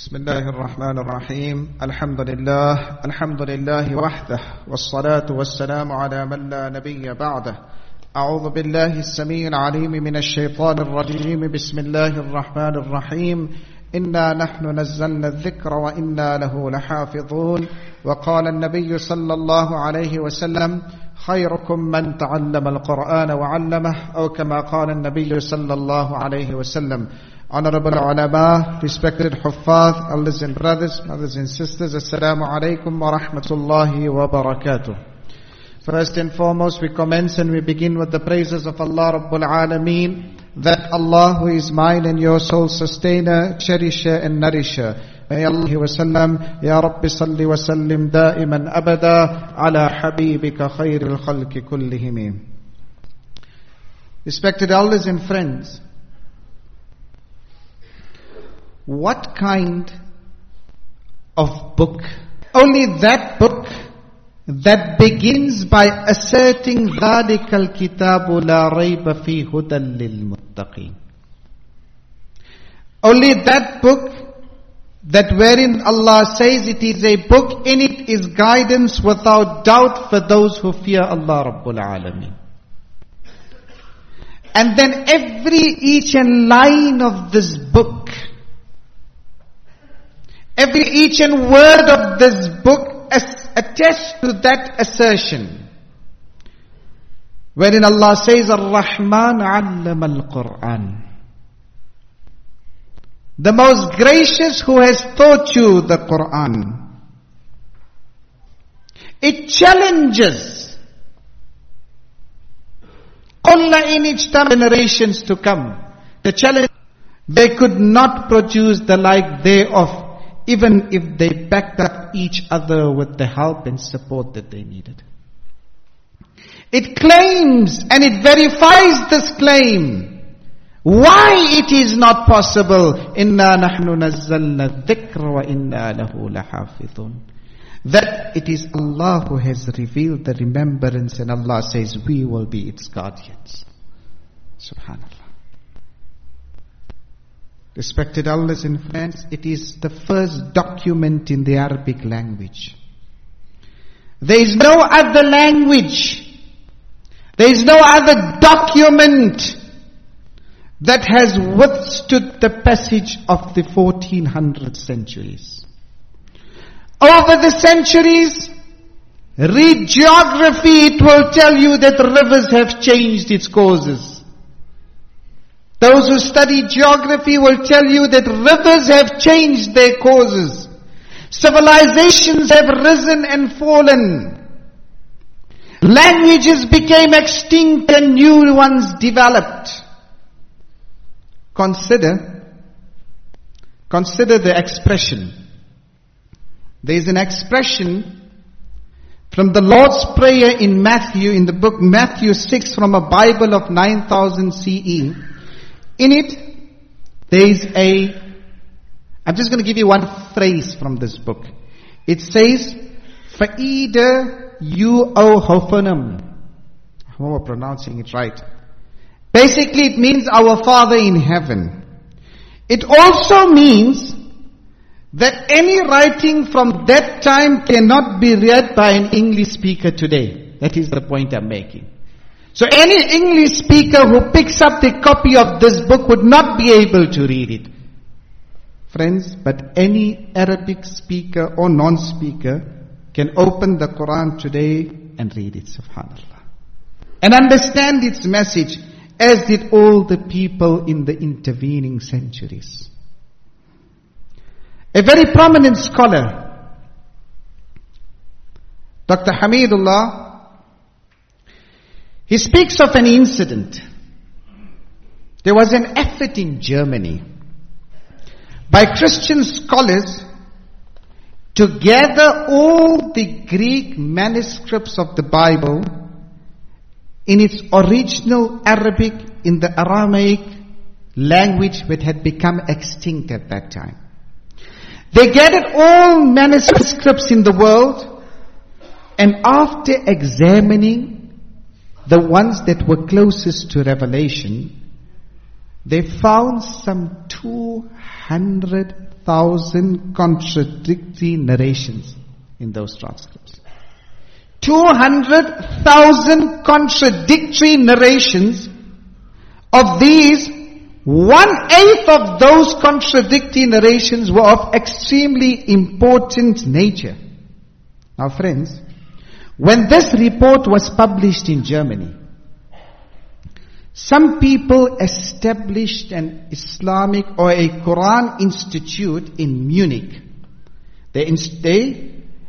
بسم الله الرحمن الرحيم. الحمد لله الحمد لله وحده والصلاة والسلام على من لا نبي بعده. أعوذ بالله السميع العليم من الشيطان الرجيم. بسم الله الرحمن الرحيم. إنا نحن نزلنا الذكر وإنا له لحافظون. وقال النبي صلى الله عليه وسلم خيركم من تعلم القرآن وعلمه أو كما قال النبي صلى الله عليه وسلم Honorable ulama, respected huffaz, elders and brothers, mothers and sisters, Assalamu alaikum wa rahmatullahi wa barakatuh. First and foremost, we commence and we begin with the praises of Allah Rabbul Alameen, that Allah who is mine and your soul sustainer, cherisher and nourisher. May Allah sallam, Ya Rabbi salli wa sallim daiman abada, ala habibika khairil khalki kullihim. Respected elders and friends, what kind of book? Only that book that begins by asserting ذَلِكَ الْكِتَابُ لَا رَيْبَ فِي هُدًى لِلْمُتَّقِينَ Only that book that wherein Allah says it is a book, in it is guidance without doubt for those who fear Allah Rabbul Alameen. And then every each and line of this book Every each and word of this book attests to that assertion. Wherein Allah says, Ar-Rahman allama al-Quran. The most gracious who has taught you the Quran. It challenges Allah in each generations to come. The challenge, they could not produce the like thereof even if they backed up each other with the help and support that they needed. It claims and it verifies this claim. Why it is not possible? Inna nahnu nazzalna wa inna lahu lahafidhun. That it is Allah who has revealed the remembrance and Allah says we will be its guardians. Subhanallah. Respected elders and friends, it is the first document in the Arabic language. There is no other language, there is no other document that has withstood the passage of the 1400 centuries. Over the centuries, read geography, it will tell you that rivers have changed its courses. Those who study geography will tell you that rivers have changed their courses. Civilizations have risen and fallen. Languages became extinct and new ones developed. Consider, consider the expression. There is an expression from the Lord's Prayer in Matthew, in the book Matthew 6 from a Bible of 9000 CE. In it, there is a, I'm just going to give you one phrase from this book. It says, Fa'ida you o hofanum. I hope I'm pronouncing it right. Basically, it means our Father in heaven. It also means that any writing from that time cannot be read by an English speaker today. That is the point I'm making. So any English speaker who picks up the copy of this book would not be able to read it. Friends, but any Arabic speaker or non-speaker can open the Quran today and read it, subhanAllah. And understand its message as did all the people in the intervening centuries. A very prominent scholar, Dr. Hamidullah, he speaks of an incident. There was an effort in Germany by Christian scholars to gather all the Greek manuscripts of the Bible in its original Arabic, in the Aramaic language which had become extinct at that time. They gathered all manuscripts in the world and after examining the ones that were closest to revelation, they found some 200,000 contradictory narrations in those transcripts. 200,000 contradictory narrations. Of these, one eighth of those contradictory narrations were of extremely important nature. Now friends, when this report was published in Germany, some people established an Islamic or a Quran institute in Munich. They,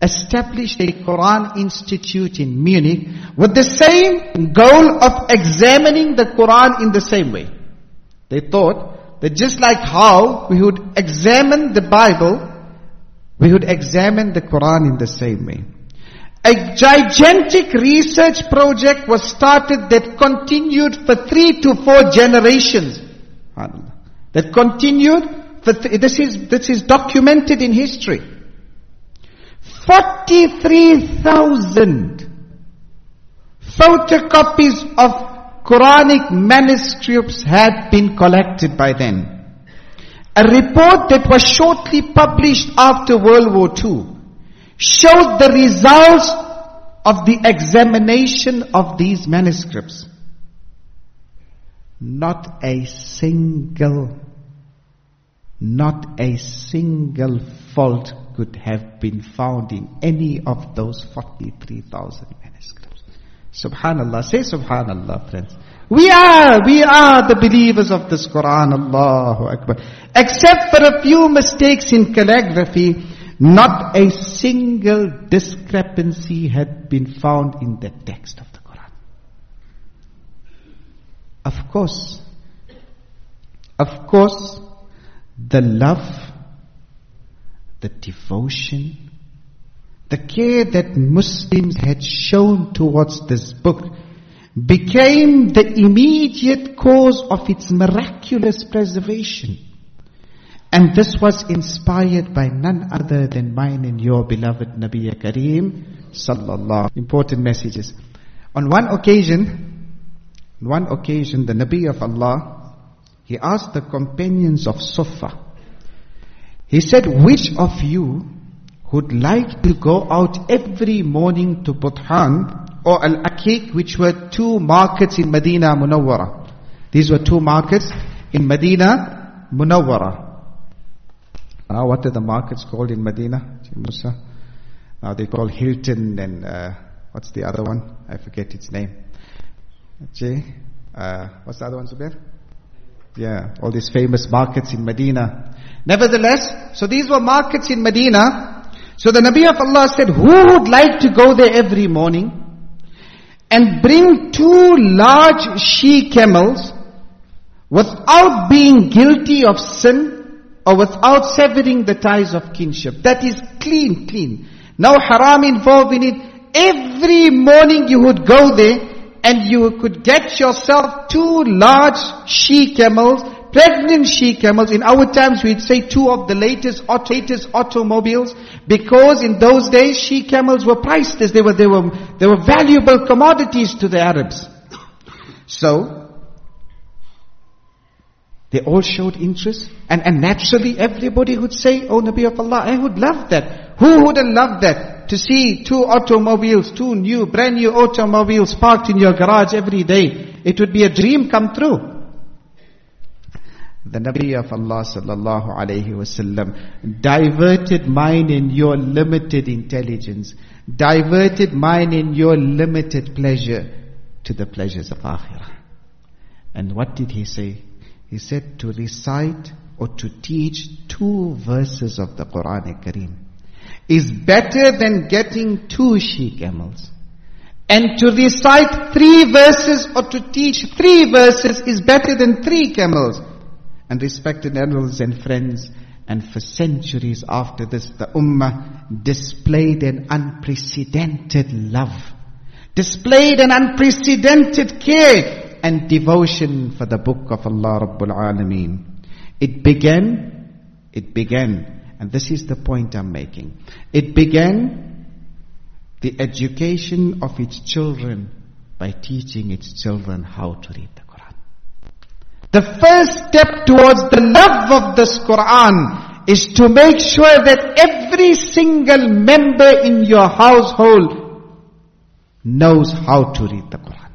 established a Quran institute in Munich with the same goal of examining the Quran in the same way. They thought that just like how we would examine the Bible, we would examine the Quran in the same way. A gigantic research project was started that continued for three to four generations. That continued for th- this is this is documented in history. 43,000 photocopies of Quranic manuscripts had been collected by then. A report that was shortly published after World War II showed the results of the examination of these manuscripts. Not a single, not a single fault could have been found in any of those 43,000 manuscripts. Subhanallah. Say Subhanallah, friends. We are, we are the believers of this Quran, Allahu Akbar. Except for a few mistakes in calligraphy, not a single discrepancy had been found in the text of the Quran. Of course, of course, the love the devotion, the care that Muslims had shown towards this book became the immediate cause of its miraculous preservation. And this was inspired by none other than mine and your beloved Nabi Kareem sallallahu. Important messages. On one occasion, on one occasion, the Nabi of Allah, he asked the companions of Sufa, he said, which of you would like to go out every morning to Buthan or Al-Aqiq, which were two markets in Medina Munawwara. These were two markets in Medina Munawwara. Now what are the markets called in Medina? Musa? Now they call Hilton and uh, what's the other one? I forget its name. Uh, what's the other one, Zubair? Yeah, all these famous markets in Medina. Nevertheless, so these were markets in Medina. So the Nabi of Allah said, who would like to go there every morning and bring two large she camels without being guilty of sin or without severing the ties of kinship? That is clean, clean. No haram involved in it. Every morning you would go there and you could get yourself two large she camels, pregnant she camels. In our times we'd say two of the latest, latest automobiles because in those days she camels were priceless. They were, they were, they were valuable commodities to the Arabs. So, they all showed interest and, and naturally everybody would say, Oh Nabi of Allah, I would love that. Who wouldn't love that? to see two automobiles, two new, brand new automobiles parked in your garage every day. It would be a dream come true. The Nabi of Allah sallallahu alayhi wasallam diverted mine in your limited intelligence, diverted mine in your limited pleasure to the pleasures of akhirah. And what did he say? He said to recite or to teach two verses of the Quran Kareem is better than getting two she camels. And to recite three verses or to teach three verses is better than three camels. And respected elders and friends, and for centuries after this, the Ummah displayed an unprecedented love, displayed an unprecedented care and devotion for the book of Allah Rabbul Alameen. It began, it began and this is the point I'm making. It began the education of its children by teaching its children how to read the Quran. The first step towards the love of this Quran is to make sure that every single member in your household knows how to read the Quran.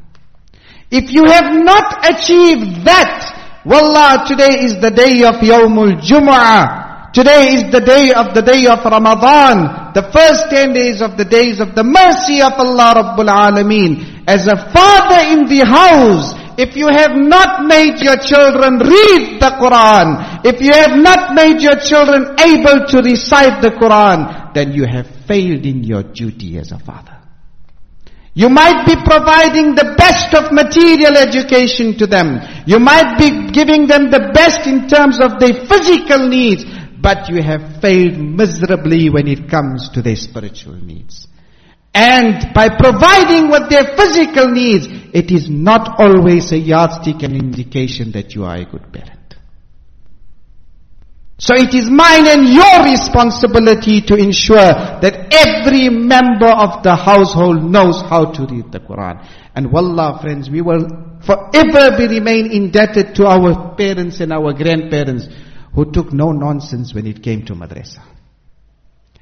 If you have not achieved that, Wallah, today is the day of Yawmul Jum'ah. Today is the day of the day of Ramadan. The first ten days of the days of the mercy of Allah Rabbul Alameen. As a father in the house, if you have not made your children read the Quran, if you have not made your children able to recite the Quran, then you have failed in your duty as a father. You might be providing the best of material education to them. You might be giving them the best in terms of their physical needs, but you have failed miserably when it comes to their spiritual needs. And by providing what their physical needs, it is not always a yardstick and indication that you are a good parent. So it is mine and your responsibility to ensure that every member of the household knows how to read the Quran. And wallah friends, we will forever be remain indebted to our parents and our grandparents who took no nonsense when it came to madrasa.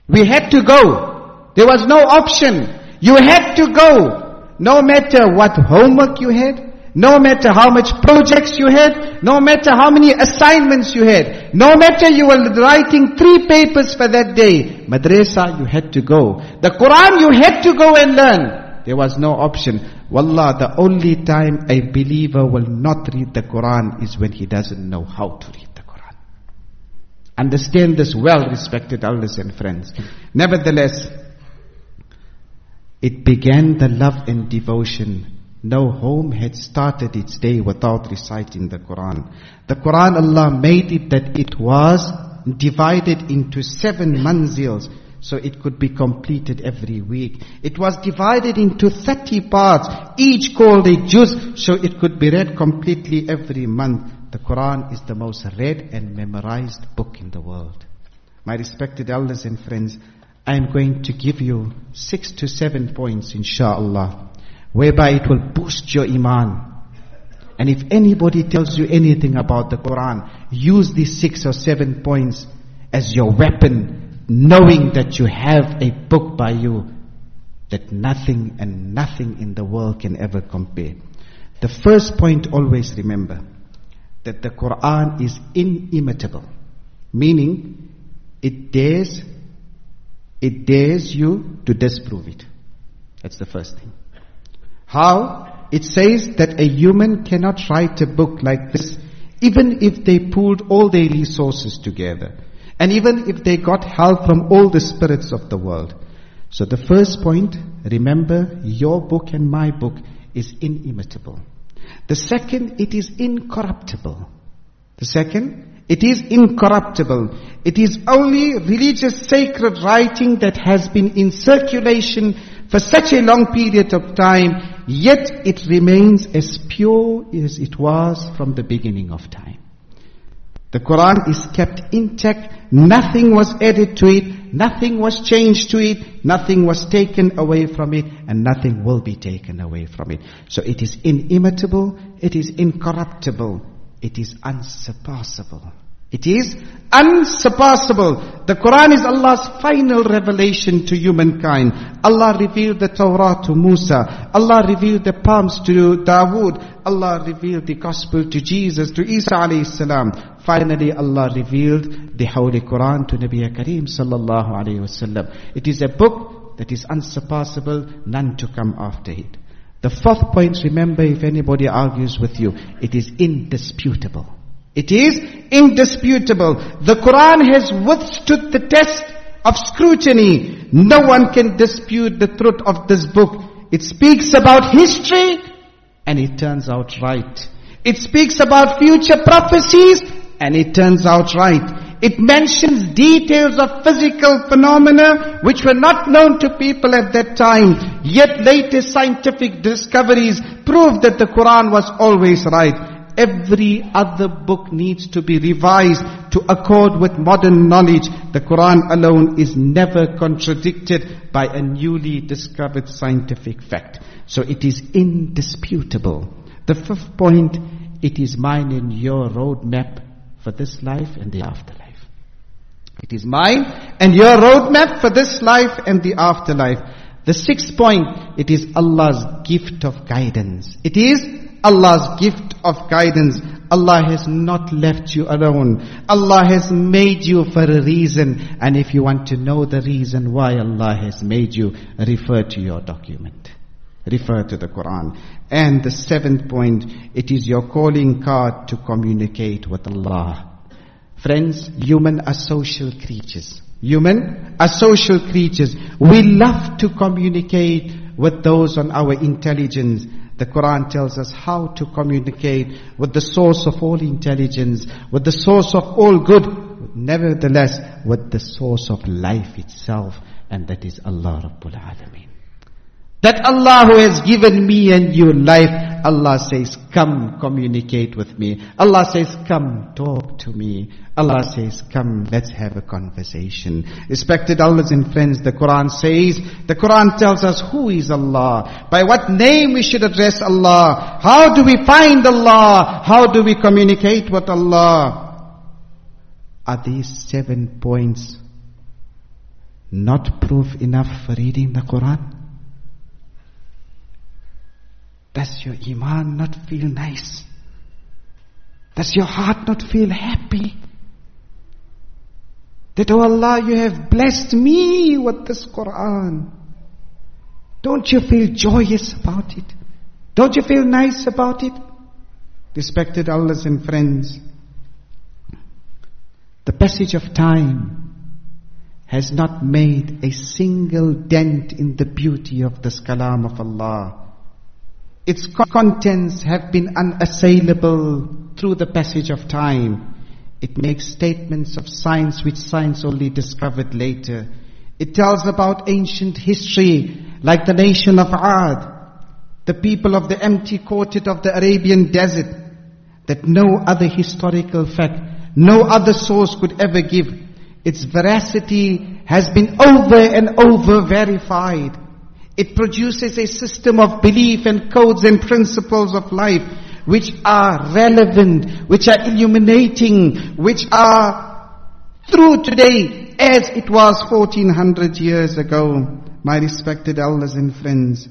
We had to go. There was no option. You had to go. No matter what homework you had, no matter how much projects you had, no matter how many assignments you had, no matter you were writing three papers for that day, madrasa you had to go. The Quran you had to go and learn. There was no option. Wallah, the only time a believer will not read the Quran is when he doesn't know how to read the Quran. Understand this well, respected elders and friends. Nevertheless, it began the love and devotion no home had started its day without reciting the Quran. The Quran Allah made it that it was divided into seven manzils so it could be completed every week. It was divided into 30 parts, each called a juz, so it could be read completely every month. The Quran is the most read and memorized book in the world. My respected elders and friends, I am going to give you six to seven points, inshallah whereby it will boost your iman. And if anybody tells you anything about the Quran, use these six or seven points as your weapon, knowing that you have a book by you that nothing and nothing in the world can ever compare. The first point always remember that the Quran is inimitable, meaning it dares, it dares you to disprove it. That's the first thing. How? It says that a human cannot write a book like this even if they pooled all their resources together. And even if they got help from all the spirits of the world. So the first point, remember your book and my book is inimitable. The second, it is incorruptible. The second, it is incorruptible. It is only religious sacred writing that has been in circulation for such a long period of time yet it remains as pure as it was from the beginning of time. The Quran is kept intact, nothing was added to it, nothing was changed to it, nothing was taken away from it, and nothing will be taken away from it. So it is inimitable, it is incorruptible, it is unsurpassable. It is unsurpassable. The Quran is Allah's final revelation to humankind. Allah revealed the Torah to Musa. Allah revealed the psalms to Dawood. Allah revealed the gospel to Jesus, to Isa alayhi. Finally, Allah revealed the Holy Quran to Nabi Kareem sallallahu alayhi wasallam. It is a book that is unsurpassable, none to come after it. The fourth point, remember if anybody argues with you, it is indisputable. It is indisputable. The Quran has withstood the test of scrutiny. No one can dispute the truth of this book. It speaks about history and it turns out right. It speaks about future prophecies and it turns out right. It mentions details of physical phenomena which were not known to people at that time. Yet latest scientific discoveries prove that the Quran was always right. Every other book needs to be revised to accord with modern knowledge. The Quran alone is never contradicted by a newly discovered scientific fact. So it is indisputable. The fifth point, it is mine and your roadmap for this life and the afterlife. It is mine and your roadmap for this life and the afterlife. The sixth point, it is Allah's gift of guidance. It is Allah's gift of guidance. Allah has not left you alone. Allah has made you for a reason. And if you want to know the reason why Allah has made you, refer to your document. Refer to the Quran. And the seventh point, it is your calling card to communicate with Allah. Friends, human are social creatures. Human are social creatures. We love to communicate with those on our intelligence. The Quran tells us how to communicate with the source of all intelligence, with the source of all good, nevertheless with the source of life itself, and that is Allah Rabbul Alameen. That Allah who has given me and you life, Allah says, come communicate with me. Allah says, come talk to me. Allah says, come let's have a conversation. Respected Allahs and friends, the Quran says, the Quran tells us who is Allah, by what name we should address Allah, how do we find Allah, how do we communicate with Allah. Are these seven points not proof enough for reading the Quran? Does your iman not feel nice? Does your heart not feel happy? That, oh Allah, you have blessed me with this Quran. Don't you feel joyous about it? Don't you feel nice about it? Respected Allahs and friends, the passage of time has not made a single dent in the beauty of this kalam of Allah. Its contents have been unassailable through the passage of time. It makes statements of science which science only discovered later. It tells about ancient history, like the nation of Ad, the people of the Empty Quarter of the Arabian desert, that no other historical fact, no other source could ever give. Its veracity has been over and over verified. It produces a system of belief and codes and principles of life which are relevant, which are illuminating, which are true today as it was 1400 years ago. My respected elders and friends,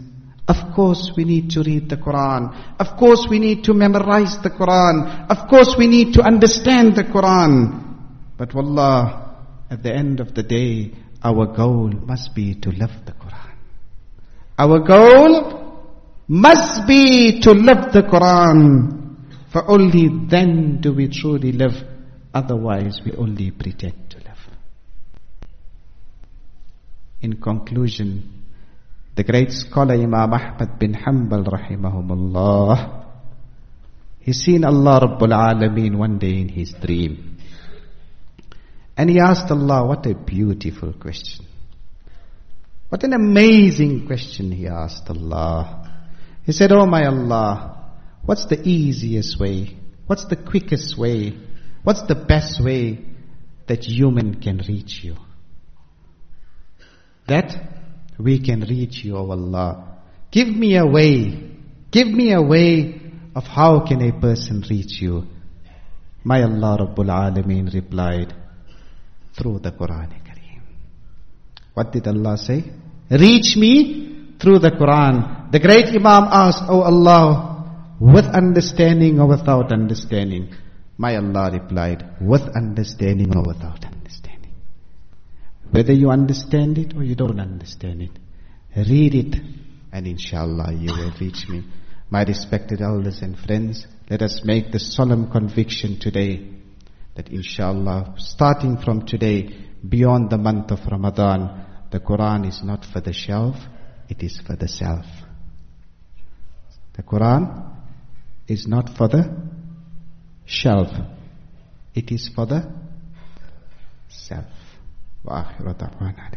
of course we need to read the Quran. Of course we need to memorize the Quran. Of course we need to understand the Quran. But wallah, at the end of the day, our goal must be to live the Quran. Our goal must be to live the Quran. For only then do we truly live. Otherwise we only pretend to live. In conclusion, the great scholar Imam Ahmad bin Hanbal rahimahumullah, he seen Allah Rabbul Alameen one day in his dream. And he asked Allah, what a beautiful question. What an amazing question he asked Allah. He said, Oh my Allah, what's the easiest way? What's the quickest way? What's the best way that human can reach you? That we can reach you, O Allah. Give me a way. Give me a way of how can a person reach you. My Allah Rabbul Alameen replied, through the Quran. What did Allah say? Reach me through the Quran. The great Imam asked, Oh Allah, with understanding or without understanding? My Allah replied, with understanding or without understanding. Whether you understand it or you don't understand it, read it and inshallah you will reach me. My respected elders and friends, let us make the solemn conviction today that inshallah, starting from today, beyond the month of Ramadan, the Quran is not for the shelf, it is for the self. The Quran is not for the shelf, it is for the self. وآخر دعوانا